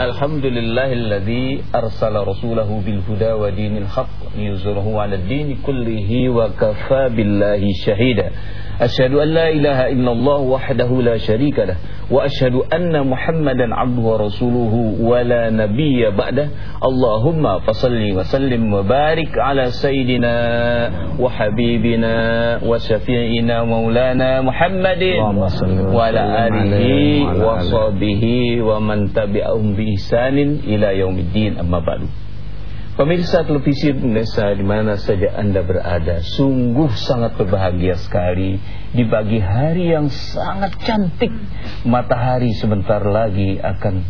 الحمد لله الذي أرسل رسوله بالهدى ودين الحق ليزره على الدين كله وكفى بالله شهيدا. Asyhadu an la ilaha illallah wahdahu la syarika lah wa asyhadu anna Muhammadan 'abduhu wa rasuluhu wa la nabiyya ba'dah. Allahumma fasalli wa sallim wa barik 'ala sayyidina wa habibina wa syafi'ina maulana Muhammadin Allahumma salli wa wa ala Pemirsa televisi Indonesia di mana saja Anda berada, sungguh sangat berbahagia sekali di pagi hari yang sangat cantik. Matahari sebentar lagi akan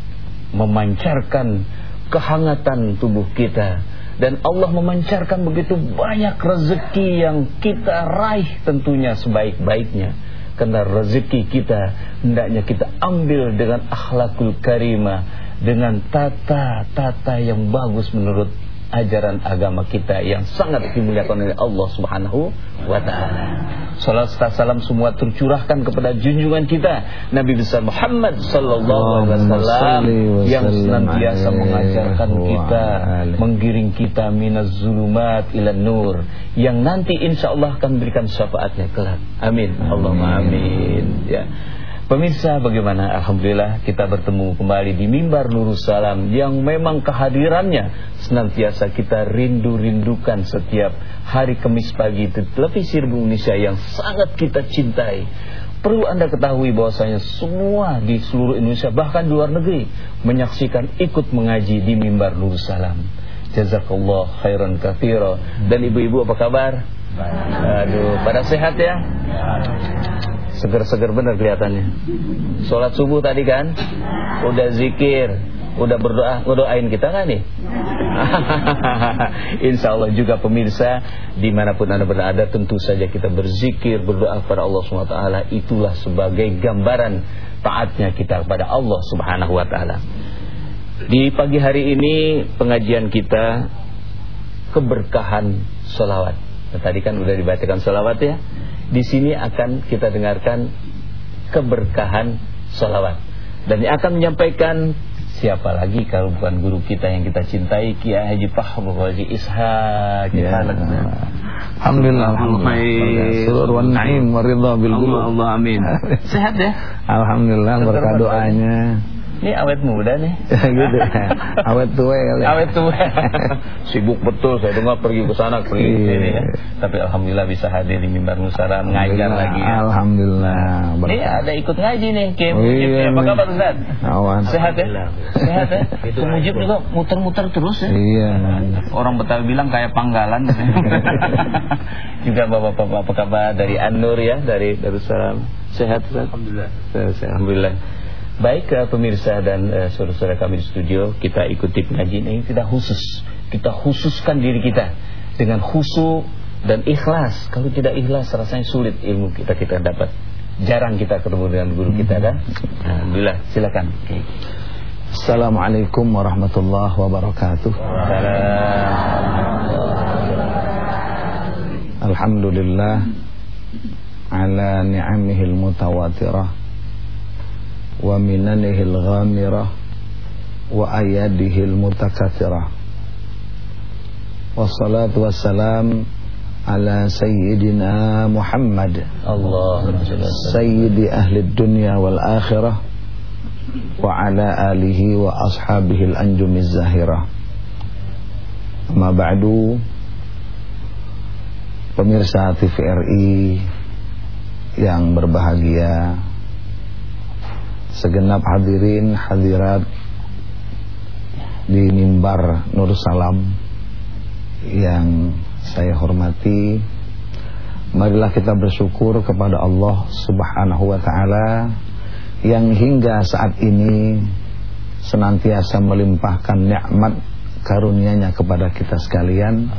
memancarkan kehangatan tubuh kita dan Allah memancarkan begitu banyak rezeki yang kita raih tentunya sebaik-baiknya. Karena rezeki kita hendaknya kita ambil dengan akhlakul karimah, dengan tata-tata yang bagus menurut ajaran agama kita yang sangat dimuliakan oleh Allah Subhanahu wa taala. Salat serta salam semua tercurahkan kepada junjungan kita Nabi besar Muhammad sallallahu alaihi wasallam yang senantiasa mengajarkan kita menggiring kita minaz zulumat ila nur yang nanti insyaallah akan berikan syafaatnya kelak. Amin. Allahumma amin. Ya. Pemirsa bagaimana? Alhamdulillah kita bertemu kembali di Mimbar Nurul Salam Yang memang kehadirannya senantiasa kita rindu-rindukan setiap hari Kamis pagi di televisi Republik Indonesia yang sangat kita cintai. Perlu anda ketahui bahwasanya semua di seluruh Indonesia bahkan di luar negeri Menyaksikan ikut mengaji di Mimbar Nurul Salam. Jazakallah khairan kathira. Dan ibu-ibu apa kabar? Aduh, pada sehat ya? Seger-seger bener kelihatannya. Sholat subuh tadi kan Udah zikir Udah berdoa Ngedoain kita kan nih? Insya Allah juga pemirsa Di mana pun anda berada Tentu saja kita berzikir Berdoa kepada Allah SWT Itulah sebagai gambaran Taatnya kita kepada Allah Subhanahu Wa Taala. Di pagi hari ini Pengajian kita Keberkahan Salawat Tadi kan udah dibacakan salawat ya di sini akan kita dengarkan keberkahan salawat. Dan yang akan menyampaikan siapa lagi kalau bukan guru kita yang kita cintai Kiai Haji Fahmu Haji Ishaq. Ya. Alhamdulillah, alhamdulillah. Surur wan na'im wa ridha bil Allah amin sehat ya? Alhamdulillah berkat doanya. Ini awet muda nih gitu. Awet tua kali. awet tua sibuk betul saya dengar pergi ke sana pergi ke sini ya tapi alhamdulillah bisa hadir di mimbar Nusara mengajar lagi ya Alhamdulillah. ini berkat. ada ikut ngaji nih Kim Oh, iya, apa nih. kabar Ustaz Awan. Sehat ya? Sehat ya? Mujib juga muter-muter terus ya? Iya. Orang Betawi bilang kayak panggalan Juga bapak-bapak apa kabar dari An-Nur ya Dari Darussalam Sehat Ustaz? Alhamdulillah Alhamdulillah Baik eh, pemirsa dan eh, saudara-saudara kami di studio Kita ikuti pengajian ini kita khusus. Kita khususkan diri kita Dengan khusu dan ikhlas. Kalau tidak ikhlas rasanya sulit ilmu kita kita dapat. Jarang kita ketemu dengan guru kita kan? Alhamdulillah. Silakan. Oke. Assalamualaikum warahmatullahi wabarakatuh. Alhamdulillah ala ni'amihil mutawatirah wa minanihil ghamirah wa ayadihil mutakathirah wassalatu wassalam ala sayyidina Muhammad. Allah sayyidi ahli dunya wal akhirah wa ala alihi wa ashabihi al-anjumiz zahirah amma ba'du pemirsa TVRI yang berbahagia segenap hadirin hadirat di mimbar Nur Salam yang saya hormati marilah kita bersyukur kepada Allah Subhanahu wa taala yang hingga saat ini senantiasa melimpahkan nikmat karunia-Nya kepada kita sekalian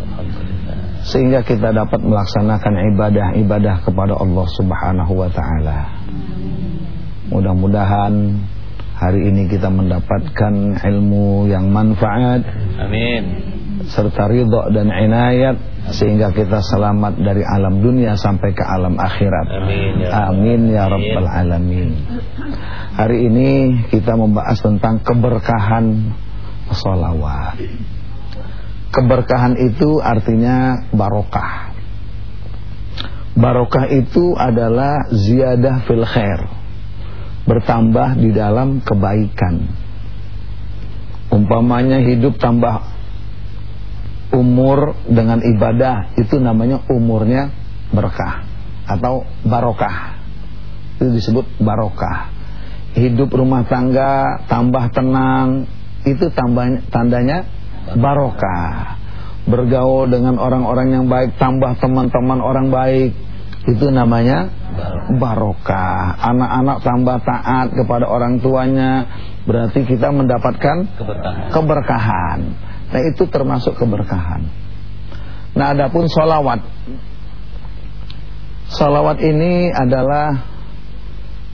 sehingga kita dapat melaksanakan ibadah-ibadah kepada Allah Subhanahu wa taala. Mudah-mudahan hari ini kita mendapatkan ilmu yang manfaat Amin serta ridha dan inayat sehingga kita selamat dari alam dunia sampai ke alam akhirat. Amin ya. Amin ya rabbal alamin. Hari ini kita membahas tentang keberkahan sholawat. Keberkahan itu artinya barokah. Barokah itu adalah ziyadah fil khair. Bertambah di dalam kebaikan. Umpamanya hidup tambah umur dengan ibadah itu namanya umurnya berkah atau barokah. Itu disebut barokah. Hidup rumah tangga tambah tenang itu tambah tandanya barokah. Bergaul dengan orang-orang yang baik tambah teman-teman orang baik itu namanya barokah. Anak-anak tambah taat kepada orang tuanya berarti kita mendapatkan Keberkahan. keberkahan. Nah itu termasuk keberkahan. Nah adapun solawat, solawat ini adalah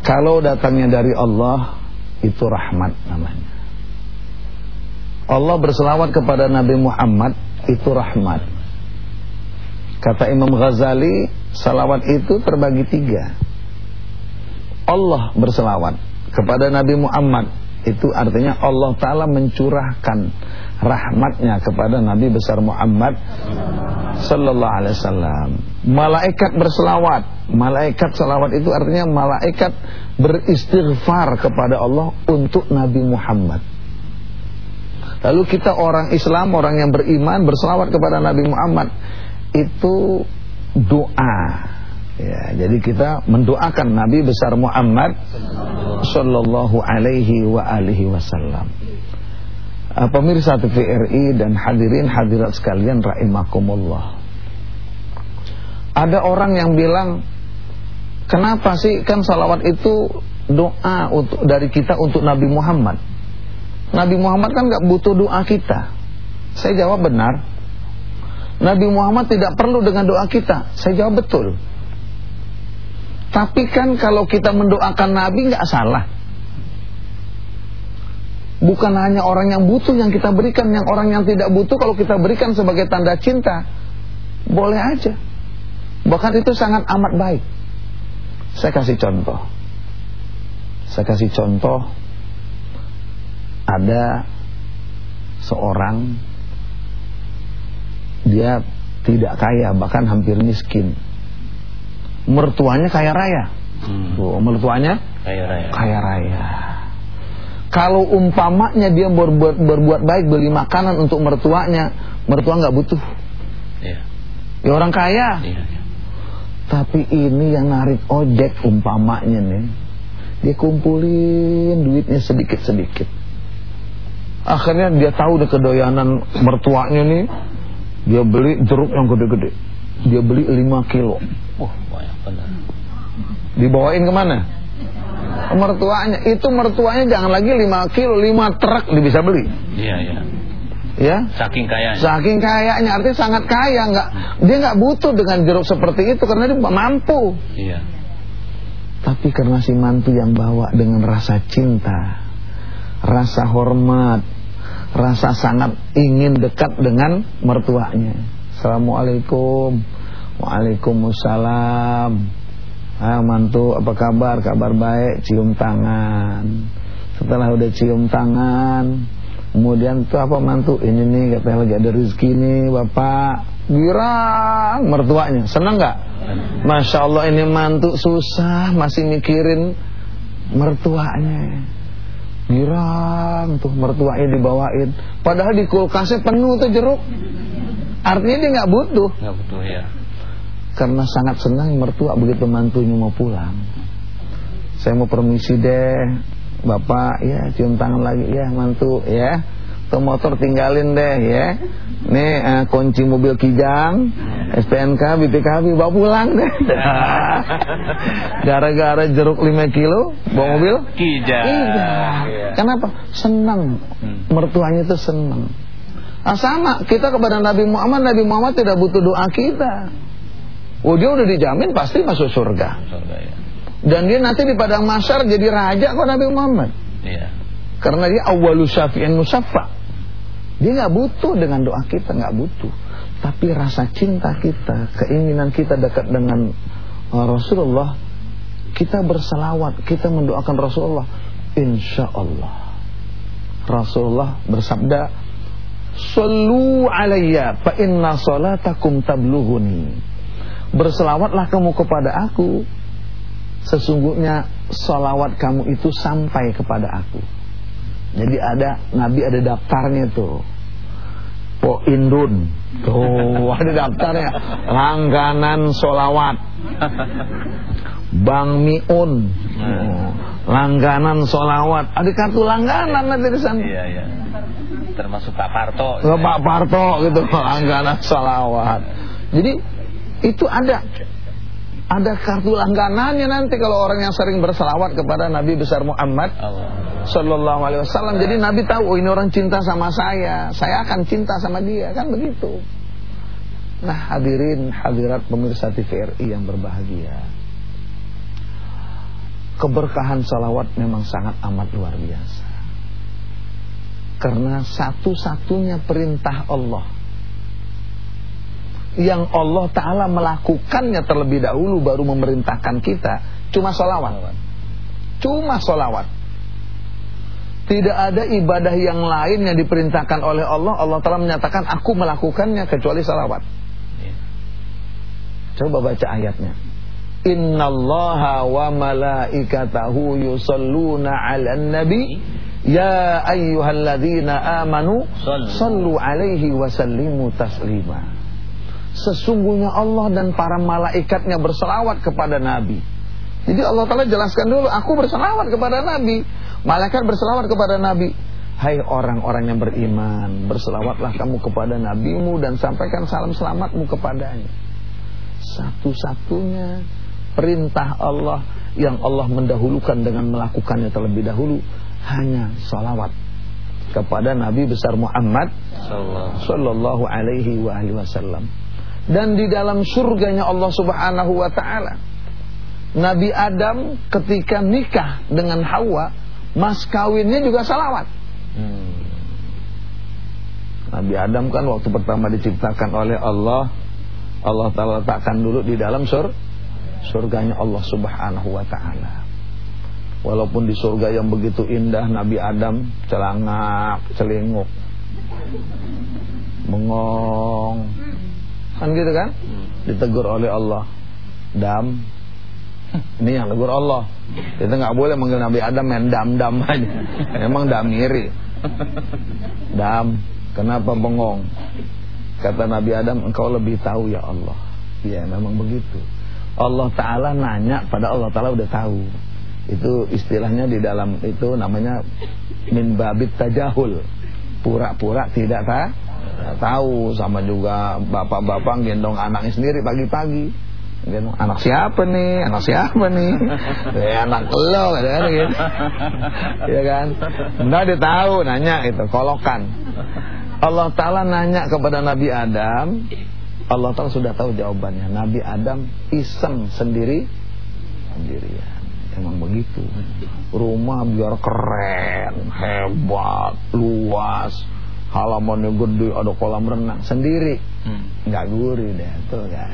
kalau datangnya dari Allah itu rahmat namanya. Allah berselawat kepada Nabi Muhammad itu rahmat. Kata Imam Ghazali, salawat itu terbagi tiga. Allah berselawat kepada Nabi Muhammad. Itu artinya Allah Ta'ala mencurahkan rahmatnya kepada Nabi besar Muhammad Sallallahu Alaihi Wasallam. Malaikat berselawat. Malaikat selawat itu artinya malaikat beristighfar kepada Allah untuk Nabi Muhammad. Lalu kita orang Islam, orang yang beriman berselawat kepada Nabi Muhammad Itu doa Ya, jadi kita mendoakan Nabi besar Muhammad sallallahu alaihi wa alihi wasallam. Uh, pemirsa TVRI dan hadirin hadirat sekalian rahimakumullah. Ada orang yang bilang, "Kenapa sih kan salawat itu doa untuk dari kita untuk Nabi Muhammad?" Nabi Muhammad kan nggak butuh doa kita. Saya jawab benar. Nabi Muhammad tidak perlu dengan doa kita. Saya jawab betul. Tapi kan kalau kita mendoakan Nabi nggak salah. Bukan hanya orang yang butuh yang kita berikan, yang orang yang tidak butuh kalau kita berikan sebagai tanda cinta, boleh aja. Bahkan itu sangat amat baik. Saya kasih contoh. Saya kasih contoh. Ada seorang dia tidak kaya, bahkan hampir miskin mertuanya kaya raya. Hmm. Tuh, mertuanya kaya raya. Kaya raya. Kalau umpamanya dia berbuat, berbuat baik beli makanan untuk mertuanya, mertua nggak butuh. Iya. Ya orang kaya. Iya, iya. Tapi ini yang narik ojek umpamanya nih. Dia kumpulin duitnya sedikit-sedikit. Akhirnya dia tahu udah kedoyanan mertuanya nih. Dia beli jeruk yang gede-gede. Dia beli 5 kilo. Wah, banyak benar. Dibawain ke mana? Mertuanya. Itu mertuanya jangan lagi 5 kilo, 5 truk dia bisa beli. Iya, iya. Ya. Saking kayanya. Saking kayanya artinya sangat kaya nggak dia nggak butuh dengan jeruk seperti itu karena dia mampu. Iya. Tapi karena si mantu yang bawa dengan rasa cinta, rasa hormat, rasa sangat ingin dekat dengan mertuanya. Assalamualaikum. Waalaikumsalam. Ah, mantu apa kabar? Kabar baik, cium tangan. Setelah udah cium tangan, kemudian tuh apa mantu? Ini nih katanya lagi ada rezeki nih, Bapak. Girang mertuanya. Senang nggak? Masya Allah ini mantu susah masih mikirin mertuanya. Girang tuh mertuanya dibawain. Padahal di kulkasnya penuh tuh jeruk. Artinya dia nggak butuh. Nggak butuh ya. Karena sangat senang mertua begitu mantunya mau pulang. Saya mau permisi deh, bapak ya cium tangan lagi ya mantu ya. Tuh motor tinggalin deh ya. Nih uh, kunci mobil Kijang, STNK, BPKB bawa pulang deh. Gara-gara jeruk 5 kilo bawa mobil Kijang. Kijang. Iya. Kenapa? Senang. Hmm. Mertuanya itu senang. Nah, sama kita kepada Nabi Muhammad, Nabi Muhammad tidak butuh doa kita. Oh dia udah dijamin pasti masuk surga. Surga ya. Dan dia nanti di padang masyar jadi raja kok Nabi Muhammad. Iya. Karena dia awalu syafi'in musaffa. Dia nggak butuh dengan doa kita, nggak butuh. Tapi rasa cinta kita, keinginan kita dekat dengan uh, Rasulullah, kita berselawat, kita mendoakan Rasulullah, insya Allah. Rasulullah bersabda, Sallu alayya fa inna salatakum tablughuni. Berselawatlah kamu kepada aku. Sesungguhnya salawat kamu itu sampai kepada aku. Jadi ada Nabi ada daftarnya tuh. Po Indun. Tuh ada daftarnya. Langganan solawat Bang Miun. Oh, Langganan solawat Ada kartu langganan nanti di sana. Iya iya. Termasuk Pak Parto. Pak Parto gitu. Langganan solawat Jadi itu ada ada kartu langganannya nanti kalau orang yang sering berselawat kepada Nabi besar Muhammad Sallallahu Alaihi Wasallam. Jadi Nabi tahu oh ini orang cinta sama saya, saya akan cinta sama dia kan begitu. Nah hadirin hadirat pemirsa TVRI yang berbahagia. Keberkahan salawat memang sangat amat luar biasa. Karena satu-satunya perintah Allah yang Allah Ta'ala melakukannya terlebih dahulu baru memerintahkan kita. Cuma solawat cuma solawat tidak ada ibadah yang lain yang diperintahkan oleh Allah Allah Ta'ala menyatakan aku melakukannya kecuali salawat coba baca ayatnya. Innallaha wa malaikatahu yusalluna ala nabi. Ya ayyuhalladzina amanu Sallu alaihi wa sallimu taslima Sesungguhnya Allah dan para malaikatnya berselawat kepada Nabi. Jadi Allah Ta'ala jelaskan dulu, aku berselawat kepada Nabi. Malaikat berselawat kepada Nabi. Hai orang-orang yang beriman, berselawatlah kamu kepada nabimu dan sampaikan salam selamatmu kepadanya. Satu-satunya perintah Allah yang Allah mendahulukan dengan melakukannya terlebih dahulu hanya salawat kepada Nabi besar Muhammad sallallahu alaihi wasallam dan di dalam surganya Allah Subhanahu wa taala. Nabi Adam ketika nikah dengan Hawa, mas kawinnya juga salawat. Hmm. Nabi Adam kan waktu pertama diciptakan oleh Allah, Allah Taala letakkan dulu di dalam sur surganya Allah Subhanahu wa taala. Walaupun di surga yang begitu indah Nabi Adam celangak, celinguk. Bengong, Kan gitu kan? Hmm. Ditegur oleh Allah. Dam. Ini yang tegur Allah. Kita nggak boleh manggil Nabi Adam main dam-dam aja. Emang damiri. Dam. Kenapa bengong? Kata Nabi Adam, engkau lebih tahu ya Allah. Ya memang begitu. Allah Ta'ala nanya pada Allah Ta'ala udah tahu. Itu istilahnya di dalam itu namanya min babit tajahul. Pura-pura tidak tahu tahu sama juga bapak-bapak gendong anaknya sendiri pagi-pagi. Gendong anak siapa nih? Anak siapa nih? Ya anak lo kan gitu. Ya kan? Benar dia tahu nanya itu kolokan. Allah Ta'ala nanya kepada Nabi Adam. Allah Ta'ala sudah tahu jawabannya. Nabi Adam iseng sendiri sendirian. Emang begitu. Rumah biar keren hebat luas halamannya gede ada kolam renang sendiri. Hmm. nggak gurih deh tuh nggak.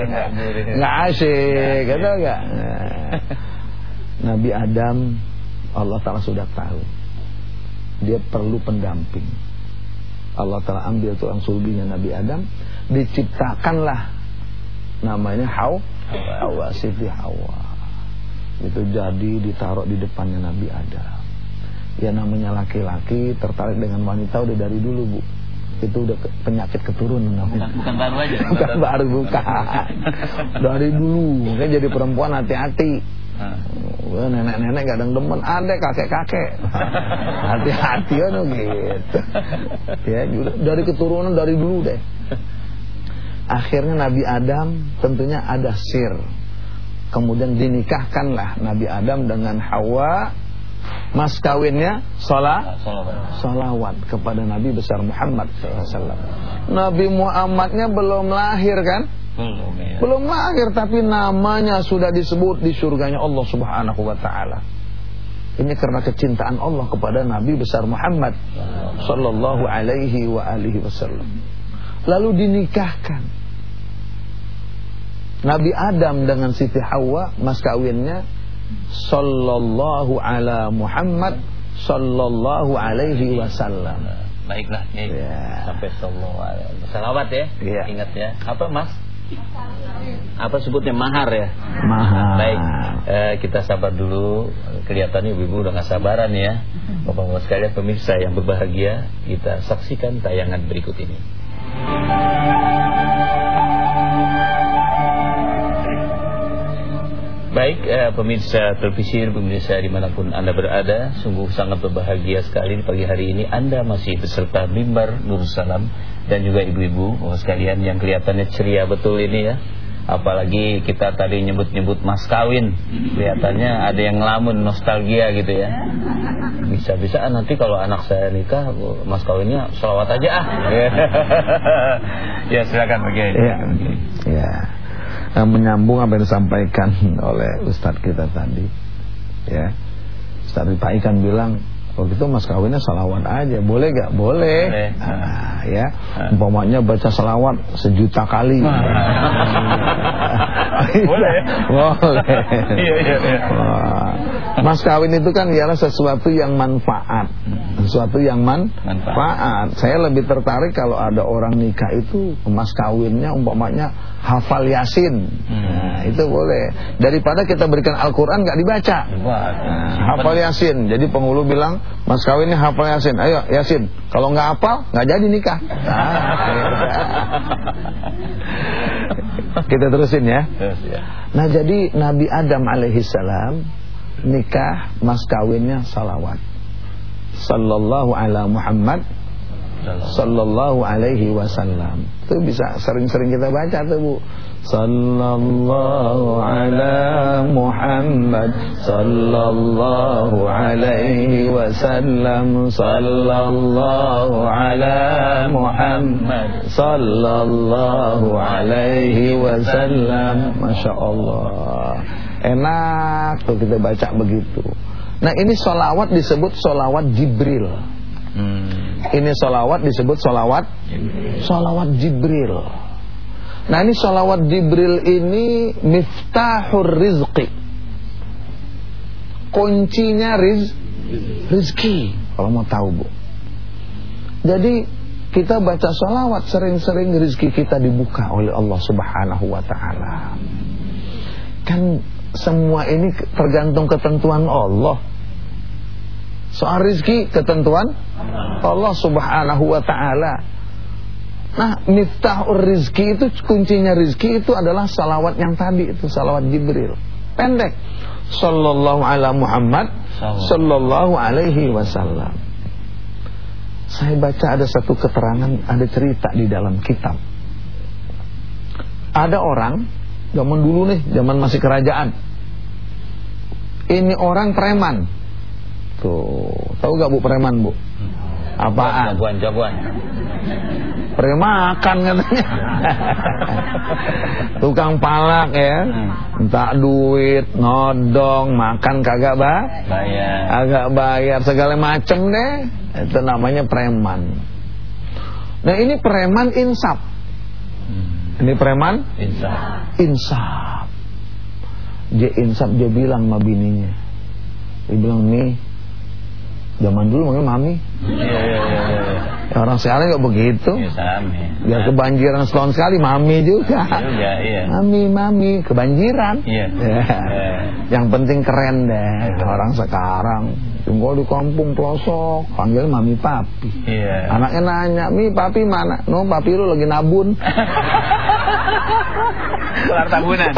Nggak asik gitu nggak. Nah. Nabi Adam Allah Taala sudah tahu. Dia perlu pendamping. Allah Taala ambil tulang sulbinya Nabi Adam diciptakanlah. Namanya Hawa Hawa Siti Hawa. Itu jadi ditaruh di depannya Nabi Adam ya namanya laki-laki tertarik dengan wanita udah dari dulu bu. Itu udah penyakit keturunan bukan, bukan baru aja. Bukan baru. bukan. Dari dulu kan jadi perempuan hati-hati. Uh. nenek-nenek ada demen ada kakek-kakek. Hati-hati kan gitu. Ya dari keturunan dari dulu deh. Akhirnya Nabi Adam tentunya ada sir. Kemudian dinikahkanlah Nabi Adam dengan Hawa mas kawinnya sholat salawat kepada Nabi besar Muhammad SAW. Nabi Muhammadnya belum lahir kan? Belum, ya. belum lahir tapi namanya sudah disebut di surganya Allah Subhanahu wa taala. Ini karena kecintaan Allah kepada Nabi besar Muhammad sallallahu alaihi wa alihi wasallam. lalu dinikahkan. Nabi Adam dengan Siti Hawa mas kawinnya sallallahu ala Muhammad sallallahu alaihi wasallam. Baiklah, ya. Ya. sampai sallallahu alaihi Salawat ya. Iya. Ingat ya. Apa, Mas? Apa sebutnya mahar ya? Mahal. Baik, eh, kita sabar dulu. Kelihatannya ibu-ibu udah gak sabaran ya. Bapak-bapak sekalian pemirsa yang berbahagia, kita saksikan tayangan berikut ini. Baik eh, pemirsa televisi pemirsa di mana pun anda berada Sungguh sangat berbahagia sekali di pagi hari ini Anda masih beserta mimbar Nur Salam Dan juga ibu-ibu oh, sekalian yang kelihatannya ceria betul ini ya. Apalagi kita tadi nyebut-nyebut mas kawin Kelihatannya ada yang ngelamun nostalgia gitu ya. Bisa-bisa nanti kalau anak saya nikah Mas kawinnya sholawat aja ah. Ya silakan bagi Ya. Nah, menyambung apa yang disampaikan oleh Ustadz kita tadi. Ya. Ustadz Pak Ikan bilang, "Oh gitu mas kawinnya salawat aja, boleh gak? Boleh. Boleh. Ah, ya. Umpamanya baca salawat sejuta kali. Boleh. Boleh. Iya, iya, iya. Wah. Mas kawin itu kan ialah sesuatu yang manfaat. Sesuatu yang man manfaat. Saya lebih tertarik kalau ada orang nikah itu mas kawinnya umpamanya hafal Yasin. Nah, itu boleh. Daripada kita berikan Al-Qur'an nggak dibaca. Nah, hafal Yasin. Jadi penghulu bilang, "Mas kawinnya hafal Yasin." Ayo Yasin. Kalau nggak hafal, nggak jadi nikah. Nah, kita terusin ya. Terus ya. Nah jadi Nabi Adam alaihissalam nikah mas kawinnya salawat. Sallallahu ala Muhammad Sallallahu alaihi wasallam. Itu bisa sering-sering kita baca tuh bu. Sallallahu ala Muhammad Sallallahu alaihi wasallam. Sallallahu ala Muhammad Sallallahu alaihi wasallam. Masya Allah. Enak tuh kita baca begitu Nah ini solawat disebut solawat Jibril. Hmm. ini solawat disebut solawat Solawat Jibril. Nah ini solawat Jibril ini Miftahur rizqi. Kuncinya riz, rizki. Kalau mau tahu bu. Jadi kita baca solawat Sering-sering rizki kita dibuka oleh Allah subhanahu wa ta'ala. Kan semua ini tergantung ketentuan Allah Soal rizki ketentuan Allah subhanahu wa ta'ala. Nah miftahur rizki itu Kuncinya rizki itu adalah salawat yang tadi Itu salawat Jibril. Pendek. Sallallahu ala Muhammad Sallallahu alaihi wasallam. Saya baca ada satu keterangan Ada cerita di dalam kitab. Ada orang Zaman dulu nih Zaman masih kerajaan. Ini orang preman Tuh, tahu gak Bu preman Bu? Apaan? Jagoan, jagoan. Preman makan katanya. Tukang palak ya. Minta duit, nodong, makan kagak ba? Bayar. Agak bayar segala macem deh. Itu namanya preman. Nah ini preman insaf. Ini preman Insaf. insaf. Dia insaf dia bilang sama bininya. Dia bilang nih Zaman dulu manggil mami Iya, iya, iya, iya. ya, Orang sekarang gak begitu Iya, sama. Biar kebanjiran setahun sekali Mami juga Juga, iya. Mami, mami Kebanjiran Iya. Ya. Iya. Yang penting keren deh Orang sekarang Tunggu di kampung pelosok Panggil mami papi Iya. Anaknya nanya Mi papi mana No papi lu lagi nabun Kelar tabunan.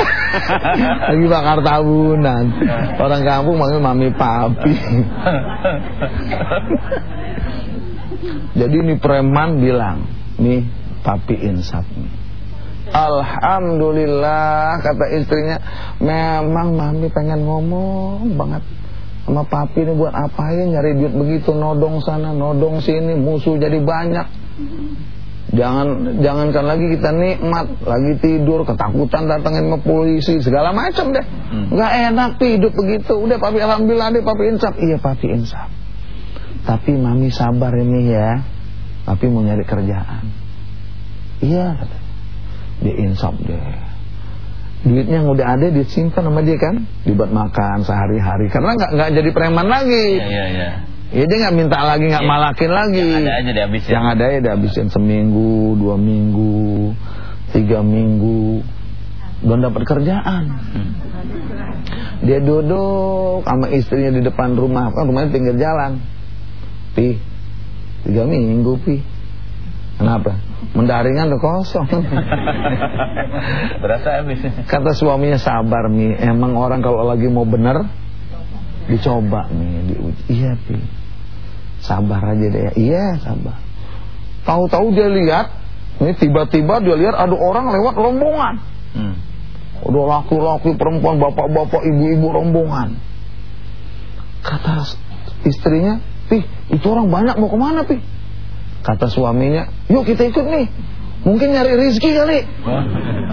Lagi bakar tabunan. Orang kampung manggil mami papi. Jadi ini preman bilang Nih papi insaf nih. Alhamdulillah kata istrinya Memang mami pengen ngomong banget Sama papi ini buat apa ya nyari duit begitu Nodong sana, nodong sini Musuh jadi banyak Jangan jangankan lagi kita nikmat Lagi tidur, ketakutan datangin ke polisi Segala macam deh nggak enak tuh hidup begitu Udah papi alhamdulillah deh papi insaf Iya papi insaf Tapi mami sabar ini ya Papi mau nyari kerjaan Iya. Dia insaf deh. Duitnya yang udah ada disimpan sama dia kan, dibuat makan sehari-hari. Karena nggak nggak jadi preman lagi. Iya, iya, iya. Ya dia nggak minta lagi, nggak Iya. malakin lagi. Yang ada aja dihabisin. Yang ada ya dihabisin seminggu, dua minggu, tiga minggu, belum dapat kerjaan. Hmm. Dia duduk sama istrinya di depan rumah, kan rumahnya pinggir jalan. Pi, tiga minggu pi. Kenapa? Mendaringan udah kosong. Berasa habis. Kata suaminya sabar mi, emang orang kalau lagi mau bener dicoba nih, diuji. Iya pi, sabar aja deh. Iya sabar. Tahu-tahu dia lihat, ini tiba-tiba dia lihat ada orang lewat rombongan. Hmm. Udah laki-laki, perempuan, bapak-bapak, ibu-ibu rombongan. Kata istrinya, Pi, itu orang banyak mau ke mana Pi? Kata suaminya, yuk kita ikut nih. Mungkin nyari rizki kali.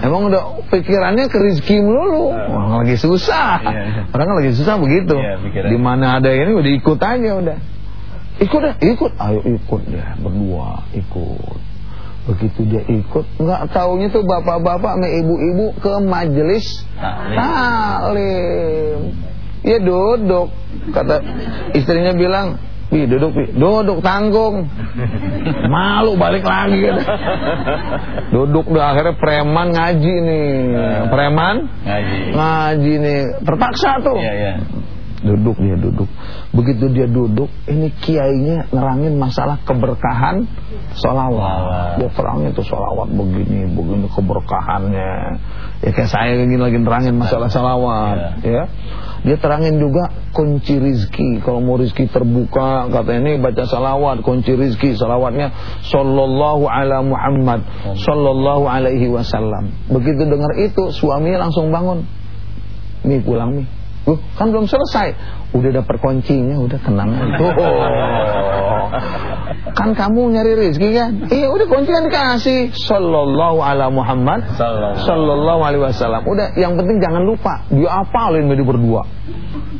Emang udah pikirannya ke rizki melulu. Orang lagi susah. Iya, iya. Orang lagi susah begitu. Iya. Di mana ada ini udah ikut aja udah. Ikut deh, ikut. Ayo ikut deh berdua, ikut. Begitu dia ikut, nggak taunya tuh bapak-bapak sama ibu-ibu ke majelis taklim. Ya duduk. Kata istrinya bilang, Pi duduk Pi, duduk tanggung. Malu balik lagi kata. Duduk dah akhirnya preman ngaji nih. Preman Ngaji. ngaji nih. Terpaksa tuh. Iya, iya. Duduk dia duduk. Begitu dia duduk, ini kiainya nerangin masalah keberkahan Sholawat. sholawat. Dia terangin tuh sholawat begini, begini keberkahannya. Ya kayak saya gini lagi nerangin masalah sholawat. Ya. Dia terangin juga kunci rizki. Kalau mau rizki terbuka, katanya ini baca salawat, kunci rizki. Salawatnya Sallallahu ala Muhammad Sallallahu alaihi wasallam. Begitu dengar itu, suaminya langsung bangun. Mi pulang mi. Loh, kan belum selesai. Udah dapat kuncinya, udah tenang. Oh. Kan kamu nyari rezeki kan? Iya, udah kuncinya dikasih. Sallallahu ala Muhammad Sallallahu. Alaihi wasallam. Udah, yang penting jangan lupa dia apalin berdua berdua.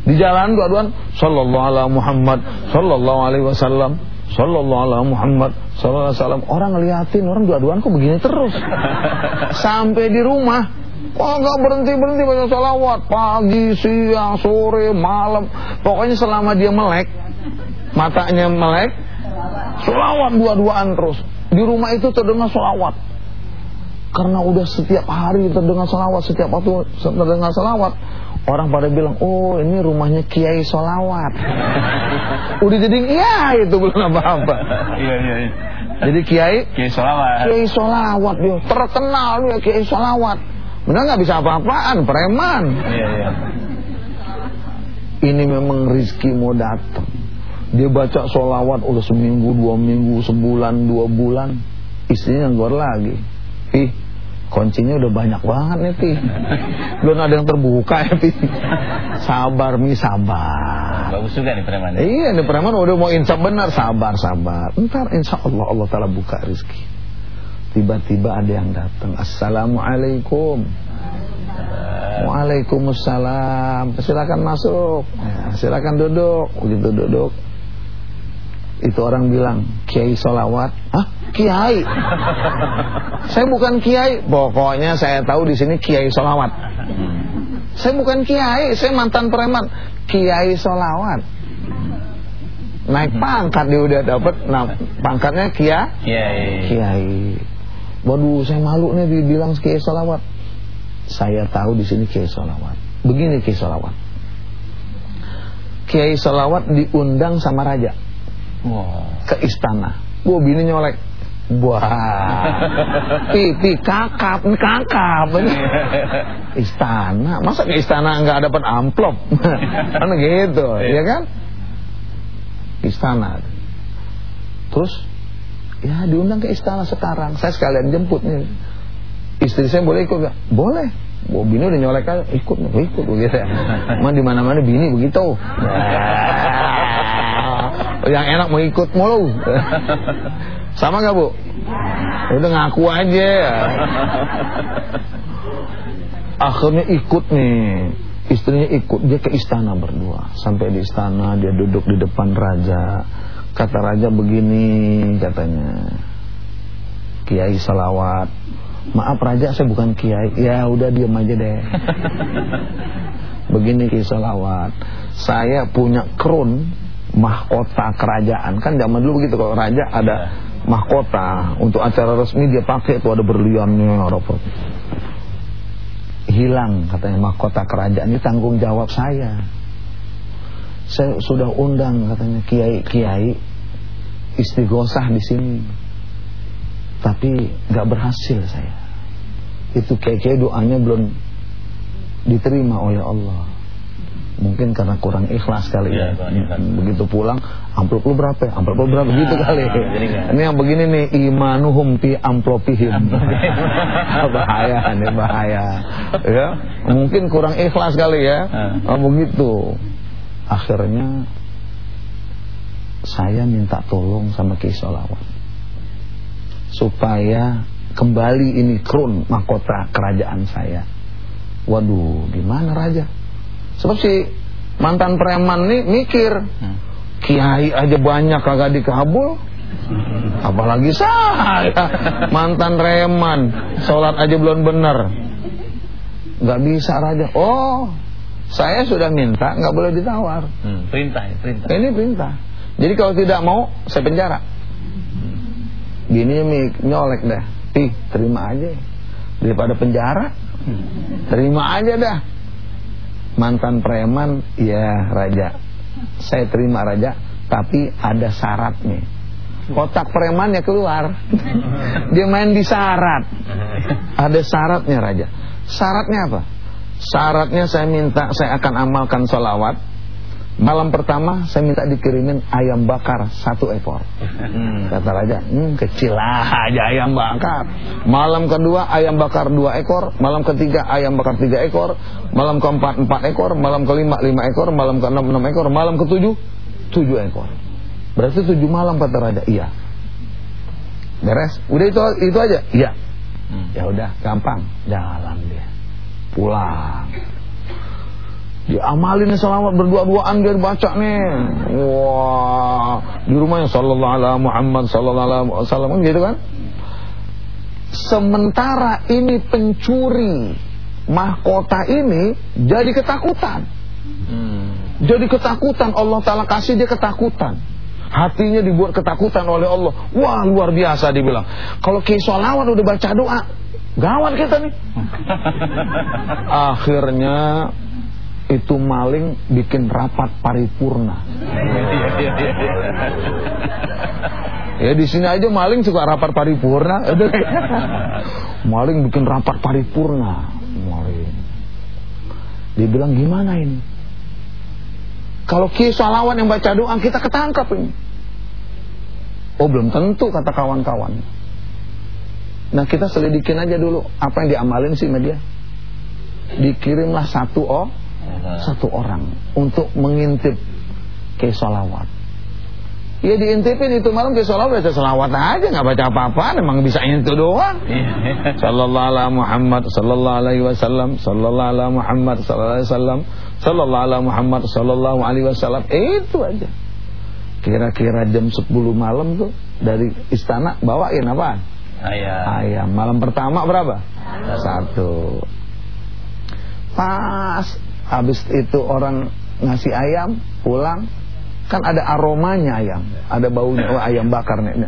Di jalan dua-duaan Sallallahu ala Muhammad Sallallahu alaihi wasallam. Sallallahu ala Muhammad Sallallahu alaihi wasallam. Orang ngeliatin orang dua-duaan kok begini terus. Sampai di rumah Oh nggak berhenti berhenti baca salawat. Pagi siang sore malam. Pokoknya selama dia melek matanya melek salawat dua-duaan terus. Di rumah itu terdengar salawat karena udah setiap hari terdengar salawat setiap waktu terdengar salawat orang pada bilang oh ini rumahnya kiai salawat udah jadi iya itu belum apa-apa. Iya, iya, iya. jadi kiai? Kiai sholawat. Kiai solawat dia terkenal dia Kiai solawat benar nggak bisa apa-apaan? Preman. Iya, iya. ini memang rizki mau datang. Dia baca solawat udah seminggu dua minggu sebulan dua bulan. Istrinya ngor lagi. Ih kuncinya udah banyak banget nih pi. Belum ada yang terbuka ya pi. Sabar mi sabar. Bagus juga nih preman. Iya, nih preman udah mau insaf benar, sabar, sabar. Ntar insya Allah Allah Taala buka rizki. Tiba-tiba ada yang datang. Assalamualaikum. Waalaikumsalam. Silakan masuk. Ya, silakan duduk. Begitu duduk. Itu orang bilang, Kiai solawat. Hah? Kiai? saya bukan Kiai. Pokoknya saya tahu di sini Kiai solawat. Saya bukan Kiai, saya mantan preman. Kiai solawat. Naik pangkat dia udah dapat. Nah, pangkatnya Kia, Kiai. Kiai. Waduh, saya malu nih dibilang Kiai solawat. Saya tahu di sini Kiai solawat. Begini Kiai solawat. Kiai solawat diundang sama raja Wow. ke istana. Gua bini nyolek. Wah, pipi kakap, kakap. istana, masa ke istana nggak dapat amplop? kan gitu, ya kan? Istana. Terus, ya diundang ke istana sekarang. Saya sekalian jemput nih. Istri saya boleh ikut nggak? Boleh. Oh, bini udah nyolek aja, ikut, ikut begitu ya. Emang di mana-mana bini begitu. Yang enak mau ikut mulu. Sama gak bu? Udah ngaku aja. Akhirnya ikut nih. Istrinya ikut dia ke istana berdua. Sampai di istana dia duduk di depan raja. Kata raja begini katanya. Kiai salawat. Maaf raja saya bukan kiai. Ya udah diam aja deh. Begini kiai salawat. Saya punya krun mahkota kerajaan. Kan zaman dulu begitu kalau raja ada ya. mahkota untuk acara resmi dia pakai itu ada berliannya apa. Hilang katanya mahkota kerajaan ini tanggung jawab saya. Saya sudah undang katanya kiai-kiai istighosah di sini. Tapi nggak berhasil saya. Itu kiai-kiai doanya belum diterima oleh Allah. Mungkin karena kurang ikhlas kali ya. ya. Begitu pulang, amplop lu berapa? Ya? Amplop lu berapa? Gitu kali. Ini yang begini nih, imanuhum fi amplopihim. bahaya, ini bahaya. Ya, mungkin kurang ikhlas kali ya. Oh, begitu. Akhirnya saya minta tolong sama Ki Solawat supaya kembali ini krun mahkota kerajaan saya. Waduh, gimana raja? Sebab si mantan preman nih mikir, hmm. kiai aja banyak kagak dikabul, apalagi saya mantan preman, sholat aja belum benar, nggak bisa raja. Oh, saya sudah minta, nggak boleh ditawar. Hmm, perintah, perintah. Ini perintah. Jadi kalau tidak mau, saya penjara. Gini nyolek dah. Ih, terima aja. Daripada penjara, terima aja dah mantan preman ya raja saya terima raja tapi ada syaratnya kotak preman ya keluar dia main di syarat ada syaratnya raja syaratnya apa syaratnya saya minta saya akan amalkan sholawat Malam pertama saya minta dikirimin ayam bakar satu ekor. Hmm. Kata raja, hmm, kecil aja ayam bakar. Malam kedua ayam bakar dua ekor. Malam ketiga ayam bakar tiga ekor. Malam keempat empat ekor. Malam kelima lima ekor. Malam keenam enam ekor. Malam ketujuh tujuh ekor. Berarti tujuh malam kata raja. Iya. Beres. Udah itu itu aja. Iya. Hmm. Ya udah, gampang. Jalan dia. Pulang. Diamalin selawat berdua-duaan biar baca nih. Wah di rumahnya sallallahu alaihi Muhammad sallallahu alaihi wasallam kan gitu kan? Sementara ini pencuri mahkota ini jadi ketakutan. Hmm. jadi ketakutan Allah taala kasih dia ketakutan. Hatinya dibuat ketakutan oleh Allah. Wah luar biasa dibilang. Kalau ke salawat udah baca doa gawat kita nih akhirnya itu maling bikin rapat paripurna. ya di sini aja maling suka rapat paripurna. maling bikin rapat paripurna. Maling. Dia bilang gimana ini? Kalau kisalawan yang baca doa kita ketangkap ini. Oh belum tentu kata kawan-kawan. Nah kita selidikin aja dulu apa yang diamalin sih media. Dikirimlah satu oh satu orang untuk mengintip ke solawat. Ya diintipin itu malam ke solawat baca solawat aja nggak baca apa-apa, memang bisa itu doang. sallallahu alaihi Muhammad sallallahu alaihi wasallam sallallahu alaihi Muhammad sallallahu alaihi wasallam sallallahu alaihi Muhammad sallallahu alaihi wasallam itu aja. Kira-kira jam 10 malam tuh dari istana bawain apa? Ayam. Ayam. Malam pertama berapa? Satu. Pas. Habis itu orang ngasih ayam pulang. Kan ada aromanya ayam. Ada baunya. Oh, ayam bakar nih.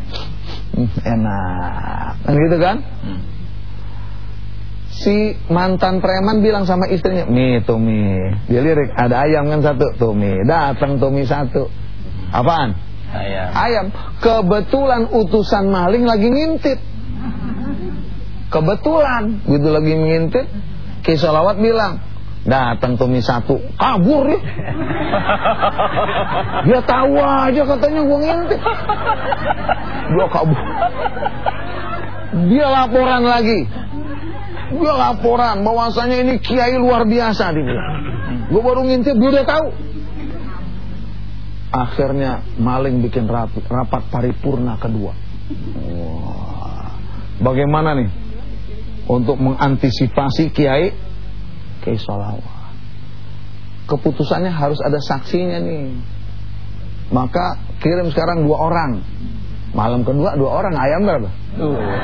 Hmm, enak. Kan gitu kan? Hmm. si mantan preman bilang sama istrinya mi Tumi dia lirik ada ayam kan satu? Tumi datang Tumi satu. Apaan? Ayam. Ayam. Kebetulan utusan maling lagi ngintip kebetulan gitu lagi ngintip Kisolawat bilang Datang Tommy satu, kabur ya. Dia tahu aja katanya gua ngintip. Dia kabur. Dia laporan lagi. Dia laporan bahwasanya ini kiai luar biasa dia. Gua baru ngintip, dia udah tahu. Akhirnya maling bikin rapat, rapat paripurna kedua. Wah. Bagaimana nih untuk mengantisipasi kiai pakai sholawat. Keputusannya harus ada saksinya nih. Maka kirim sekarang dua orang Malam kedua dua orang, ayam berapa?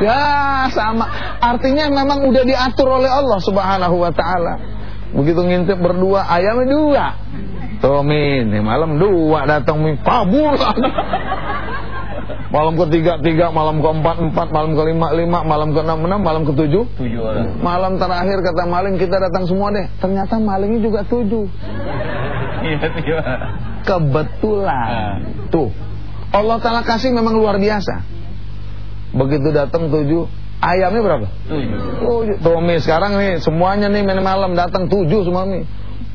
Ya sama. Artinya memang udah diatur oleh Allah Subhanahu wa taala. Begitu ngintip berdua, ayamnya dua. Tuh min, nih malam dua datang min kabur. Malam ketiga tiga, malam keempat empat, malam kelima lima, malam keenam enam, malam ketujuh Tujuh orang. Malam terakhir kata maling kita datang semua deh. Ternyata malingnya juga tujuh. Iya. Kebetulan. Tuh. Allah Ta'ala kasih memang luar biasa. Begitu datang tujuh, ayamnya berapa? Tujuh. Tujuh. Tuh Mi, sekarang nih semuanya nih main malam datang tujuh semua Mi.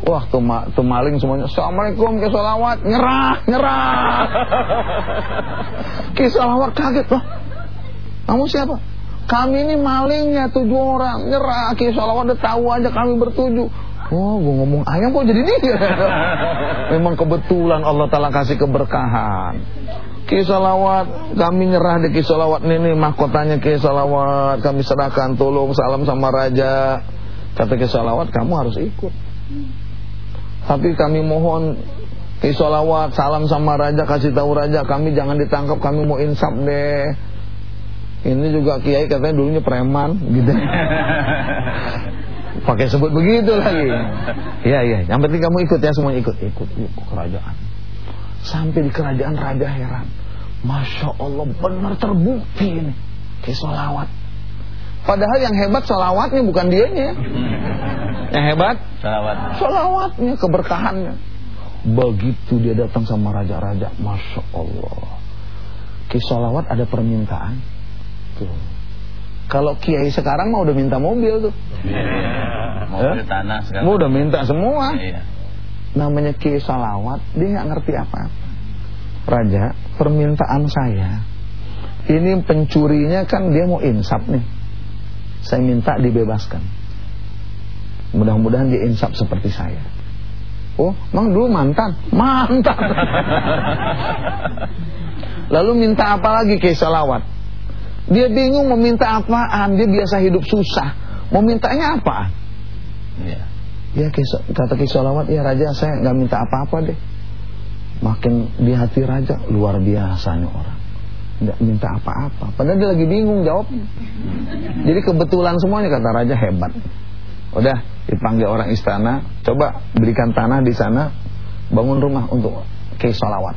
Wah tuh, ma tuh maling semuanya Assalamualaikum ke solawat Nyerah, nyerah. Ke solawat kaget loh Kamu siapa? Kami ini malingnya tujuh orang. Nyerah, ke solawat udah tahu aja kami bertujuh Oh, gue ngomong ayam kok jadi dia? Memang kebetulan Allah Ta'ala kasih keberkahan. Kisolawat Kami nyerah di kisolawat ini Mahkotanya kisolawat Kami serahkan tolong salam sama raja. Kata kisolawat kamu harus ikut Tapi kami mohon Kisolawat salam sama raja Kasih tahu raja kami jangan ditangkap Kami mau insaf deh. Ini juga kiai katanya dulunya preman Gitu. Pakai sebut begitu lagi. Iya iya. Yang penting kamu ikut ya semua ikut. Ikut ke kerajaan. Sampai di kerajaan raja heran. Masya Allah benar terbukti ini. Kisolawat Padahal yang hebat solawatnya bukan dianya Yang hebat Salawat. Solawatnya, keberkahannya Begitu dia datang sama raja-raja Masya Allah Kisolawat ada permintaan Tuh kalau kiai sekarang mau udah minta mobil tuh. Mau Eh? ke tanah sekarang. Mau udah minta semua. Iya. Namanya kiai salawat, dia nggak ngerti apa-apa. Raja, permintaan saya, ini pencurinya kan dia mau insaf nih. Saya minta dibebaskan. Mudah-mudahan dia insaf seperti saya. Oh, emang dulu mantan? Mantan. Lalu minta apa lagi kiai salawat? Dia bingung mau minta apaan, dia biasa hidup susah. Mau mintanya apaan? Iya. Ya kisah, kata kisah lawat ya raja saya nggak minta apa-apa deh. Makin di hati raja luar biasanya orang. Nggak minta apa-apa. Padahal dia lagi bingung jawabnya. Jadi kebetulan semuanya kata raja hebat. Udah dipanggil orang istana, coba belikan tanah di sana, bangun rumah untuk kisah lawat.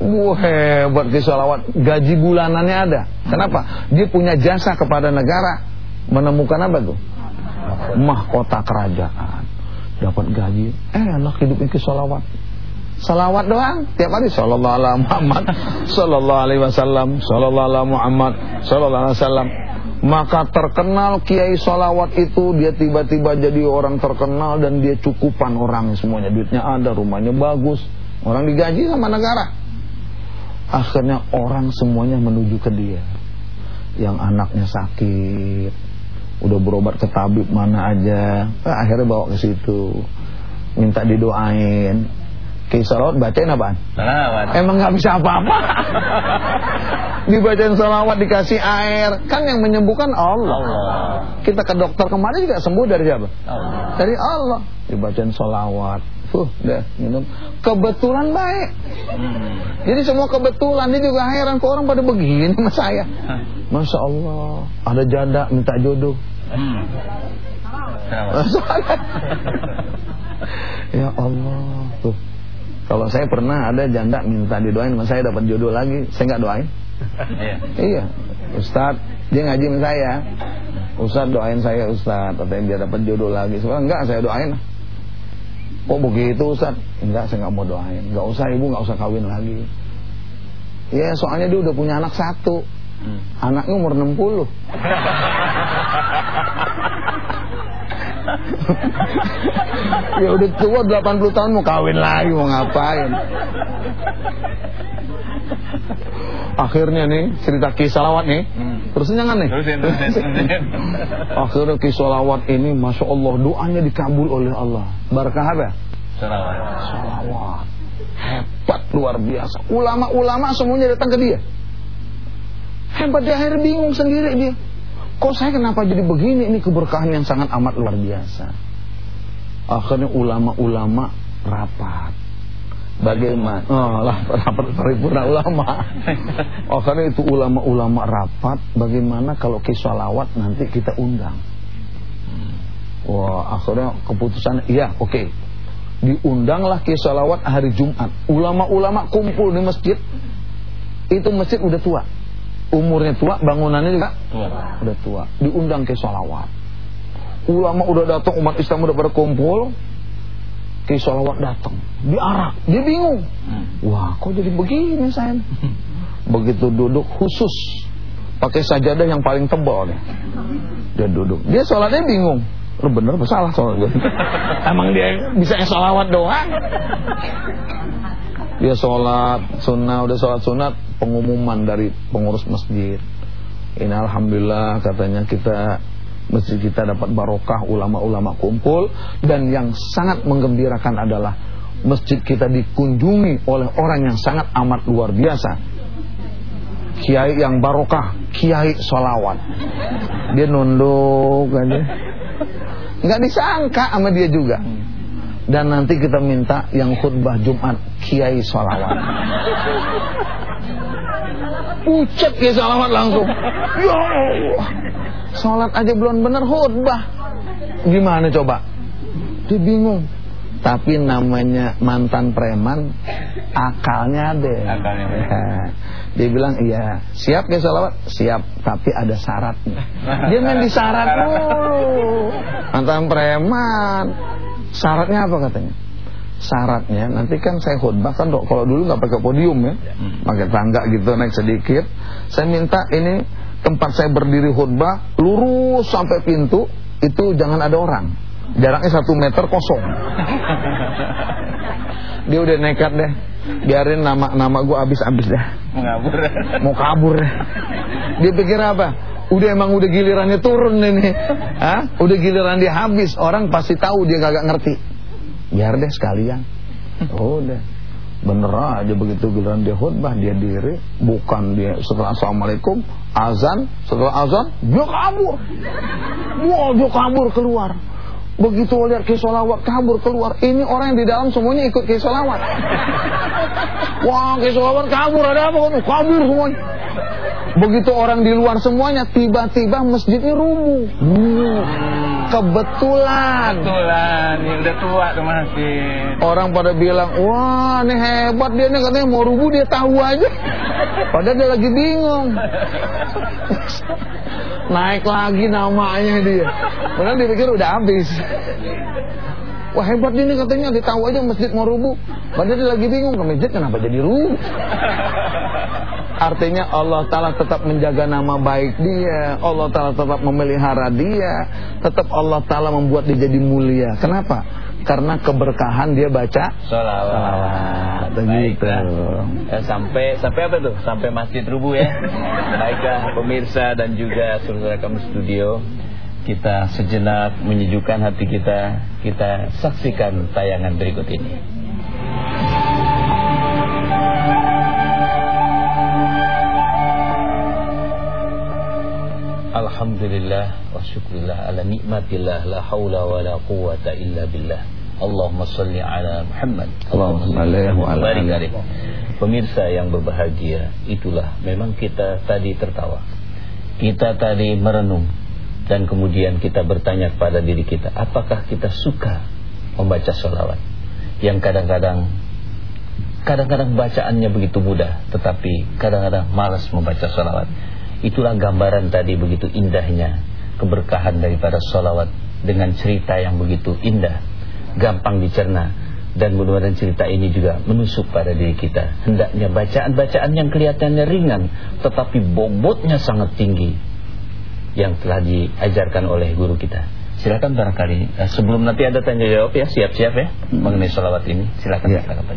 Wah hebat kisah lawat, gaji bulanannya ada. Kenapa? Dia punya jasa kepada negara. Menemukan apa tuh? mahkota kerajaan dapat gaji enak hidupnya ke salawat salawat doang. Tiap hari sallallahu alaihi Muhammad sallallahu alaihi wasallam sallallahu alaihi Muhammad sallallahu alaihi wasallam. Maka terkenal kiai salawat itu dia tiba-tiba jadi orang terkenal dan dia cukupan orang semuanya. Duitnya ada rumahnya bagus orang digaji sama negara. Akhirnya orang semuanya menuju ke dia. Yang anaknya sakit udah berobat ke tabib mana aja eh, akhirnya bawa ke situ minta didoain kisah salawat bacain apaan? Salawat. emang nggak bisa apa-apa dibacain salawat dikasih air kan yang menyembuhkan Allah, Allah. kita ke dokter kemarin juga sembuh dari siapa? Allah. dari Allah dibacain salawat Fuh, deh minum kebetulan baik Hmm. jadi semua kebetulan dia juga heran kok orang pada begini sama saya Masya Allah ada janda minta jodoh Hmm. Salawat. ya Allah tuh kalau saya pernah ada janda minta didoain sama saya dapat jodoh lagi saya nggak doain. Iya. iya. Ustad dia ngaji sama saya. Ustad doain saya Ustad. Katanya biar dapat jodoh lagi. Sebenarnya enggak saya doain. Oh begitu Ustad? Enggak saya nggak mau doain. Nggak usah ibu nggak usah kawin lagi. Ya soalnya dia udah punya anak satu. Hmm. anaknya umur 60 ya udah tua 80 tahun mau kawin lagi mau ngapain? Akhirnya nih cerita kisah lawat nih. Hmm. terusin jangan nih. Terusin, terusin, terusin. akhirnya kisah lawat ini masya Allah doanya dikabul oleh Allah. Barakah apa? Salawat. salawat. Hebat luar biasa. Ulama-ulama semuanya datang ke dia. Hebat dia akhirnya bingung sendiri dia kok saya kenapa jadi begini ini keberkahan yang sangat amat luar biasa akhirnya ulama-ulama rapat Bagaimana? Oh, lah rapat paripurna ulama. Karena itu ulama-ulama rapat. Bagaimana kalau salawat nanti kita undang? Wah, akhirnya keputusan iya, oke. Okay. Diundanglah ke salawat hari Jumat. Ulama-ulama kumpul di masjid. Itu masjid udah tua. Umurnya tua, bangunannya juga tua. udah tua. Diundang ke salawat. Ulama udah datang, umat Islam udah berkumpul Ki Solawat datang, diarak, dia bingung. Hmm. Wah, kok jadi begini saya? Begitu duduk khusus pakai sajadah yang paling tebal nih. Dia duduk, dia sholatnya bingung. Lu bener salah sholat gue. Emang dia bisa sholawat doang? Dia sholat sunnah, udah sholat sunat, pengumuman dari pengurus masjid. Ini alhamdulillah katanya kita masjid kita dapat barokah ulama-ulama kumpul. Dan yang sangat menggembirakan adalah masjid kita dikunjungi oleh orang yang sangat amat luar biasa. Kiai yang barokah kiai solawat dia nunduk aja. Nggak disangka sama dia juga. Dan nanti kita minta yang khutbah Jumat kiai solawat pucat kiai solawat langsung ya Allah Sholat aja belum benar khutbah. Gimana coba? Dia bingung. Tapi namanya mantan preman akalnya ada. Akalnya. Ya. Dia bilang iya, siap ya salawat? Siap, tapi ada syaratnya. Dia main di syarat dulu. Mantan preman. Syaratnya apa katanya? Syaratnya. Nanti kan saya khutbah kan kalau dulu nggak pakai podium ya, hmm. pakai tangga gitu naik sedikit. Saya minta ini tempat saya berdiri khutbah lurus sampai pintu itu jangan ada orang. Jaraknya satu meter kosong. Dia udah nekat deh. Biarin nama nama gue abis abis deh. Mau kabur mau kabur deh. Dia pikir apa? Udah emang udah gilirannya turun ini. Hah? udah giliran dia habis. Orang pasti tahu dia kagak ngerti biar deh sekalian. Oh udah Bener aja begitu giliran dia khutbah dia diri. Bukan dia setelah assalamualaikum azan. Setelah azan dia kabur. Wah dia kabur keluar begitu lihat kisolawat kabur keluar ini orang yang di dalam semuanya ikut kisolawat wah kisolawat kabur ada apa kabur semuanya begitu orang di luar semuanya tiba-tiba masjidnya rubuh Kebetulan. Kebetulan, ini udah tua tuh masjid. Orang pada bilang, wah ini hebat dia nih katanya mau rubuh dia tahu aja. Padahal dia lagi bingung. Naik lagi namanya dia. Padahal dia pikir udah habis. Wah hebat ini katanya. Ditahu aja masjid mau rubuh. Padahal dia lagi bingung ke masjid kenapa jadi rubuh. Artinya Allah Ta'ala tetap menjaga nama baik dia. Allah Ta'ala tetap memelihara dia. Tetap Allah Ta'ala membuat dia jadi mulia. Kenapa? Karena keberkahan dia baca Salawat. Baiklah ya, Sampai sampai apa tuh? Sampai masjid rubuh ya. Baiklah pemirsa dan juga saudara kami studio Kita sejenak menyejukkan hati kita Kita saksikan tayangan berikut ini Alhamdulillah wa syukurillah ala nikmatillah la haula wa la quwata illa billah. Allahumma salli ala Muhammad. Allahumma salli ala Pemirsa yang berbahagia, itulah memang kita tadi tertawa. Kita tadi merenung dan kemudian kita bertanya kepada diri kita, apakah kita suka membaca sholawat? Yang kadang-kadang kadang-kadang bacaannya begitu mudah, tetapi kadang-kadang malas membaca sholawat Itulah gambaran tadi begitu indahnya keberkahan daripada sholawat dengan cerita yang begitu indah, gampang dicerna dan mudah-mudahan cerita ini juga menusuk pada diri kita. Hendaknya bacaan-bacaan yang kelihatannya ringan tetapi bobotnya sangat tinggi yang telah diajarkan oleh guru kita. Silakan barangkali eh, sebelum nanti ada tanya jawab ya siap-siap ya hmm. mengenai sholawat ini. Silakan ya. silakan Pak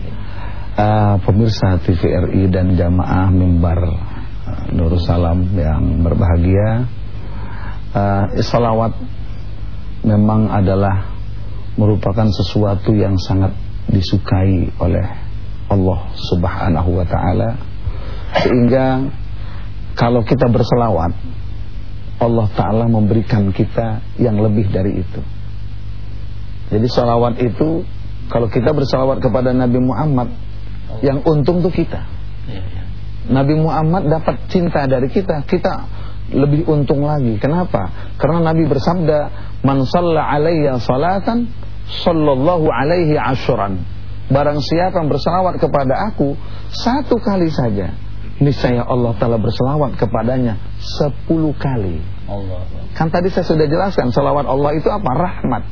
uh, Pemirsa TVRI dan jamaah mimbar Nursalam yang berbahagia uh, Salawat memang adalah merupakan sesuatu yang sangat disukai oleh Allah subhanahu wa ta'ala Sehingga kalau kita berselawat Allah ta'ala memberikan kita yang lebih dari itu Jadi salawat itu Kalau kita bersalawat kepada Nabi Muhammad Yang untung tuh kita. Iya, iya. Nabi Muhammad dapat cinta dari kita, kita lebih untung lagi. Kenapa? Karena Nabi bersabda, "Man shalla alayya salatan, sallallahu alaihi asyran." Barang siapa yang berselawat kepada aku satu kali saja, niscaya Allah Taala berselawat kepadanya sepuluh kali. Kan tadi saya sudah jelaskan Salawat Allah itu apa? Rahmat.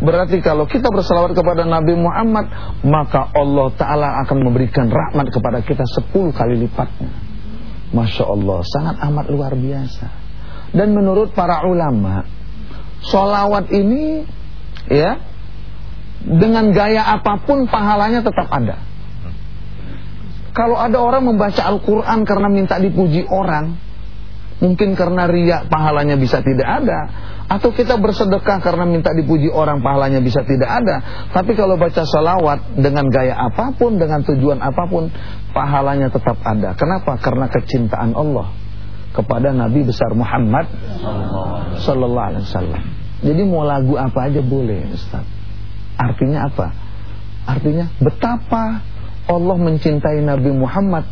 Berarti kalau kita bersalawat kepada Nabi Muhammad Maka Allah Ta'ala akan memberikan rahmat kepada kita 10 kali lipatnya. Masya Allah Sangat amat luar biasa. Dan menurut para ulama Salawat ini Ya Dengan gaya apa pun pahalanya tetap ada. Kalau ada orang membaca Al-Quran karena minta dipuji orang Mungkin karena riak pahalanya bisa tidak ada Atau kita bersedekah karena minta dipuji orang pahalanya bisa tidak ada Tapi kalau baca salawat dengan gaya apa pun Dengan tujuan apa pun Pahalanya tetap ada Kenapa? Karena kecintaan Allah Kepada Nabi besar Muhammad Sallallahu Alaihi Wasallam Jadi mau lagu apa aja boleh Ustaz Artinya apa? Artinya betapa Allah mencintai Nabi Muhammad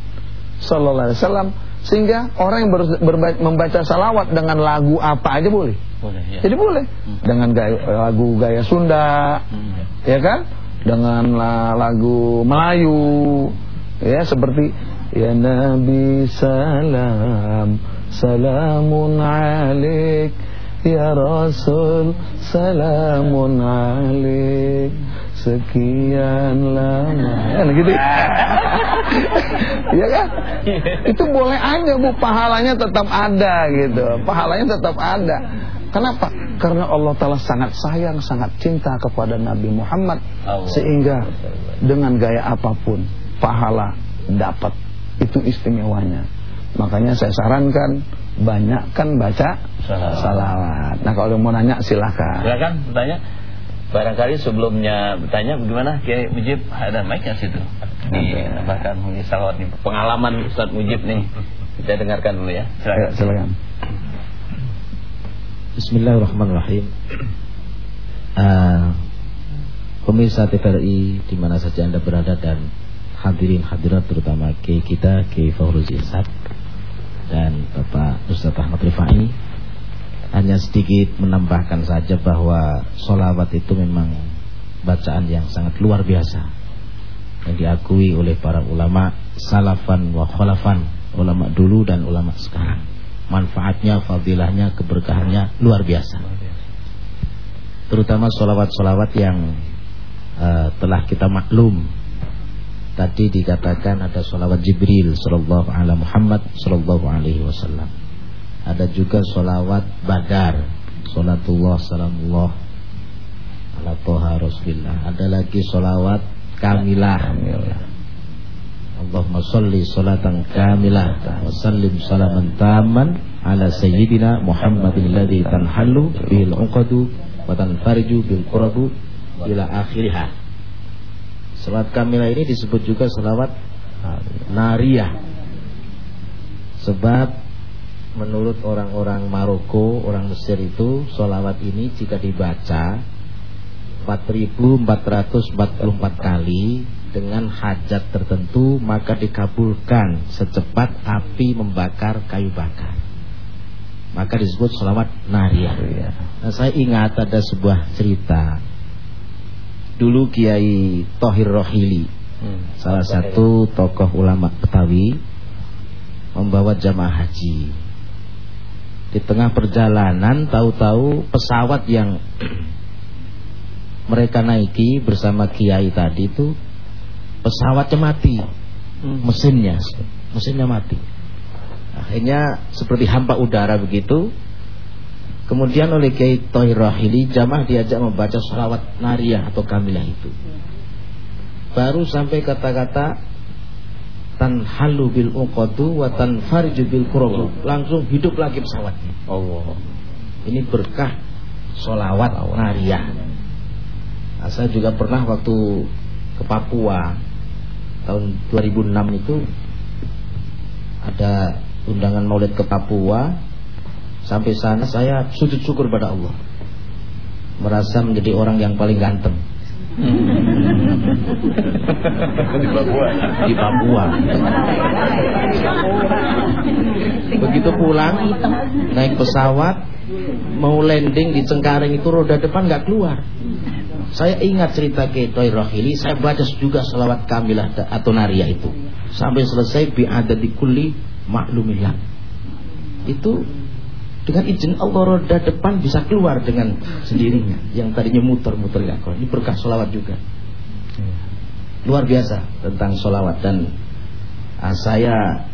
Sallallahu Alaihi Wasallam sehingga orang yang ber, ber, membaca salawat dengan lagu apa aja boleh. Boleh ya. Jadi boleh. Hmm. Dengan gaya, lagu gaya Sunda, hmm. ya kan? Dengan lagu Melayu, ya seperti Ya Nabi salam, salamun alik, Ya Rasul salamun alik sekian lama. Kan gitu. Ya kan? Itu boleh aja bu. Pahalanya tetap ada gitu. Pahalanya tetap ada. Kenapa? Karena Allah Taala sangat sayang sangat cinta kepada Nabi Muhammad sehingga dengan gaya apa pun pahala dapat. Itu istimewanya. Makanya saya sarankan banyakkan baca salawat. Nah kalau mau nanya silahkan. Silakan bertanya. Barangkali sebelumnya bertanya bagaimana Kiai Mujib ada mic yang situ. Di bahkan salawat nih pengalaman Ustaz Mujib nih. Kita dengarkan dulu ya. Silakan. Silakan. Bismillahirrahmanirrahim. Uh, pemirsa TVRI di mana saja Anda berada dan hadirin hadirat terutama Kiai kita Kiai Fahruzi Sad dan Bapak Ustaz Ahmad Rifai hanya sedikit menambahkan saja bahwa solawat itu memang bacaan yang sangat luar biasa. Yang diakui oleh para ulama salafan wa khalafan ulama dulu dan ulama sekarang. Manfaatnya, fadilahnya, keberkahannya luar biasa. Terutama solawat-solawat yang uh, telah kita maklum. Tadi dikatakan ada solawat Jibril sallallahu alaihi Muhammad sallallahu alaihi wasallam ada juga solawat badar. Salatullah salamullah. Ala toha rasulillah. Ada lagi solawat kamilah. Allahumma salli salatan kamilah Wa sallim salaman taman Ala sayyidina Muhammadin ladhi tanhallu Bil uqadu Wa tanfarju bil quradu Ila akhirihah Salat kamilah ini disebut juga salawat Nariyah. Sebab menurut orang-orang Maroko, orang Mesir itu solawat ini jika dibaca 4444 kali dengan hajat tertentu maka dikabulkan secepat api membakar kayu bakar. Maka disebut solawat nariyah. Nah, saya ingat ada sebuah cerita. Dulu Kiai Tohir Rohili, hmm, salah satu tokoh ulama Betawi, membawa jamaah haji di tengah perjalanan tahu-tahu pesawat yang mereka naiki bersama kiai tadi itu pesawatnya mati. Hmm. mesinnya mesinnya mati. Akhirnya seperti hampa udara begitu. Kemudian oleh Kiai Tohir Rahili jamaah diajak membaca salawat nariyah atau kamilah itu. Baru sampai kata-kata tanhalu bil uqadu wa tanfarju bil qurabu. Langsung hidup lagi pesawatnya. Allah. Ini berkah solawat nariyah. Nah, saya juga pernah waktu ke Papua tahun 2006 itu ada undangan maulid ke Papua. Sampai sana saya sujud syukur pada Allah. Merasa menjadi orang yang paling ganteng. Di Papua. Di Papua. Begitu pulang naik pesawat mau landing di Cengkareng itu roda depan nggak keluar. Saya ingat cerita ke Toy Rohili, saya baca juga selawat kamilah atau naria itu. Sampai selesai ada di kuli maklumilah. Itu dengan izin Allah roda depan bisa keluar dengan sendirinya. Yang tadinya muter-muter gak keluar. Ini berkah solawat juga. Luar biasa tentang solawat dan uh, saya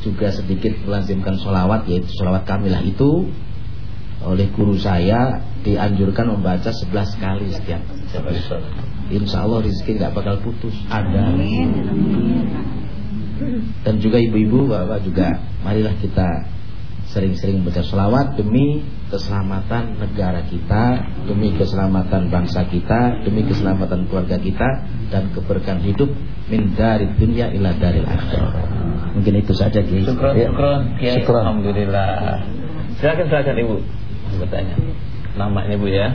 juga sedikit melazimkan solawat yaitu solawat kamilah itu oleh guru saya dianjurkan membaca 11 kali setiap Insya Allah rezeki nggak bakal putus ada dan juga ibu-ibu bapak juga marilah kita sering-sering baca selawat demi keselamatan negara kita, demi keselamatan bangsa kita, demi keselamatan keluarga kita dan keberkahan hidup min dari dunia ila dari akhirah. Mungkin itu saja guys. Syukron, ya. syukron, ya. syukron. Alhamdulillah. Silakan silakan Ibu bertanya. Namanya Bu ya.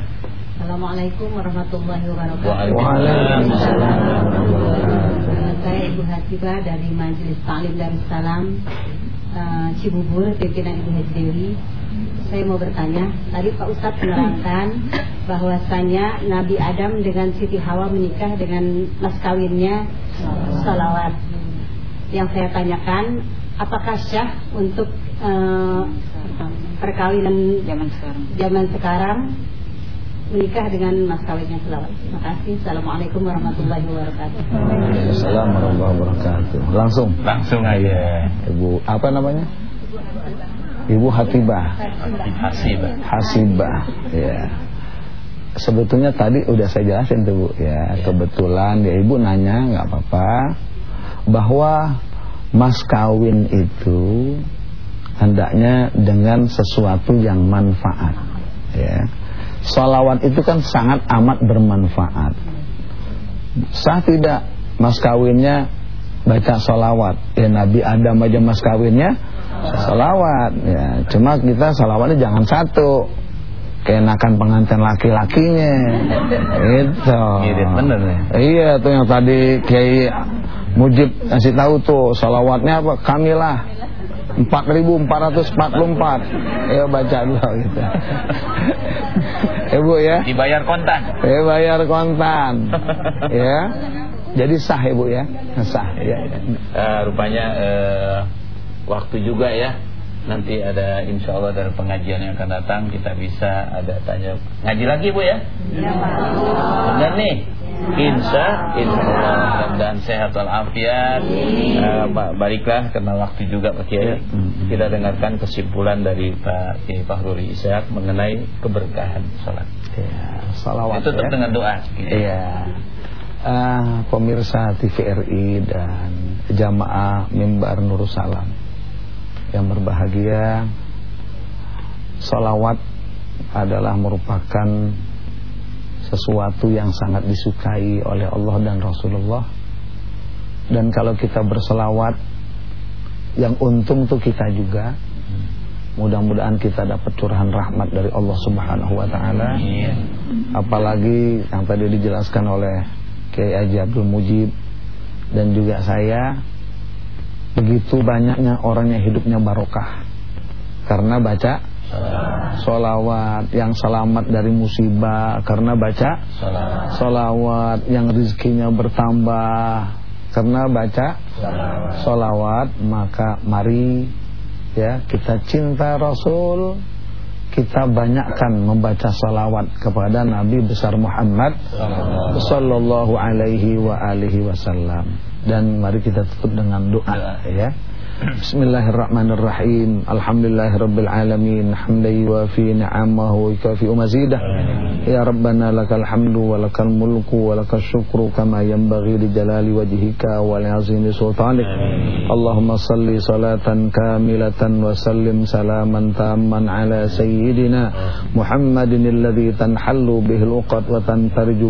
Assalamualaikum warahmatullahi wabarakatuh. Waalaikumsalam. Saya Ibu Hatibah dari Majelis Taklim Darussalam uh, Cibubur, pimpinan Ibu Haji Dewi. Saya mau bertanya, tadi Pak Ustadz menerangkan bahwasanya Nabi Adam dengan Siti Hawa menikah dengan mas kawinnya salawat. Yang saya tanyakan, apakah syah untuk uh, perkawinan zaman sekarang? Zaman sekarang menikah dengan mas kawinnya selawat. Terima kasih. Assalamualaikum warahmatullahi wabarakatuh. Assalamualaikum warahmatullahi wabarakatuh. Langsung. Langsung aja. Ibu apa namanya? Ibu Hatibah. Hasibah. Hasibah. Ya. Sebetulnya tadi udah saya jelasin tuh Bu ya. ya. Kebetulan ya Ibu nanya nggak apa-apa bahwa mas kawin itu hendaknya dengan sesuatu yang manfaat ya Salawat itu kan sangat amat bermanfaat. Sah tidak mas kawinnya baca salawat Ya Nabi Adam aja mas kawinnya salawat ya Cuma kita salawatnya jangan satu. Keenakan pengantin laki-lakinya. Itu bener ya? Iya tuh yang tadi Kiai Mujib kasih tahu tuh Salawatnya apa? Kamilah. 4444 ya baca dulu gitu Ibu ya. Dibayar kontan. Ya bayar kontan. Ya. Jadi sah ibu ya. Sah ya. Uh, rupanya uh, waktu juga ya. Nanti ada insya Allah dari pengajian yang akan datang kita bisa ada tanya. Ngaji lagi bu ya, ya benar nih Insya Allah dan sehat walafiat. Uh, Baiklah karena waktu juga Pak Kiai. Ya. Kita dengarkan kesimpulan dari Pak Kiai Fahruri Ishak Mengenai keberkahan sholat. Ya, Salawat Itu ya. dengan doa. Iya. Uh, Pemirsa TVRI dan jamaah Mimbar Nur Salam Yang berbahagia Salawat adalah merupakan sesuatu yang sangat disukai oleh Allah dan Rasulullah. Dan kalau kita berselawat yang untung tuh kita juga. Mudah-mudahan kita dapat curahan rahmat dari Allah Subhanahu wa taala. Apalagi yang tadi dijelaskan oleh Kiai Haji Abdul Mujib dan juga saya begitu banyaknya orang yang hidupnya barokah. Karena baca Solawat yang selamat dari musibah Karena baca Solawat yang rizkinya bertambah Karena baca Solawat Maka mari ya Kita cinta Rasul. Kita banyakkan membaca salawat Kepada Nabi besar Muhammad Sallallahu alaihi wa alihi wasallam. Dan mari kita tutup dengan doa ya Bismillahirrahmanirrahim. Alhamdulillahirabbil alamin hamdan yuwafi ni'amahu wa yukafi mazidah Ya Rabbana lakal hamdu wa mulku wa syukru kama yanbaghi li jalali wajhika wa li azimi sultanik Allahumma salli salatan kamilatan wa sallim salaman tamman ala sayyidina Muhammadin alladhi tanhallu bihil uqad wa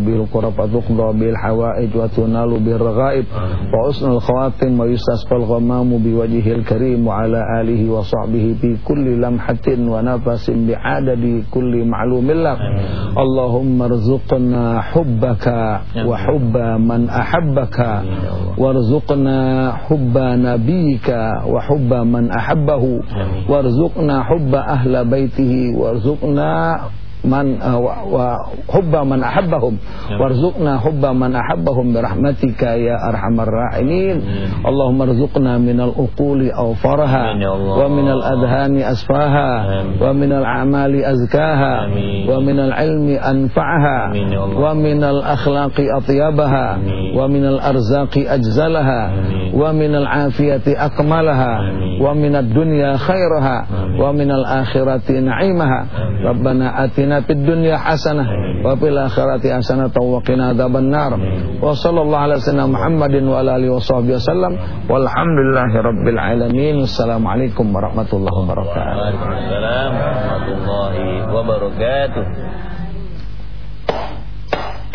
bihil qurab wa bihil hawaij wa bihil raghaib wa usnul khawatim wa yustasqal ghamamu biwajhi wajhihil karim wa ala alihi wa sahbihi bi kulli lamhatin wa nafasin bi adadi kulli ma'lumin lak Allahumma rzuqna hubbaka wa hubba man ahabbaka warzuqna hubba nabiyyika wa hubba man man uh, wa, wa hubba man ahabbahum. Warzuqna hubba man ahabbahum birahmatika ya arhamar rahimin. Allahumma rzuqna minal uquli awfaraha wa minal adhani asfaha wa minal a'mali azkaha wa minal ilmi anfa'aha wa minal akhlaqi atyabaha wa minal arzaqi ajzalaha wa minal afiyati akmalaha. Wa minad dunya khairaha. Wa minal akhirati na'imaha. Rabbana atina fid dunya hasanah wa fil akhirati hasanah wa qina adzaban nar. Wa sallallahu ala sayyidina Muhammadin wa ala alihi washabbihi wasallam walhamdulillahi rabbil alamin. Assalamualaikum warahmatullahi wabarakatuh. Waalaikumsalam warahmatullahi wabarakatuh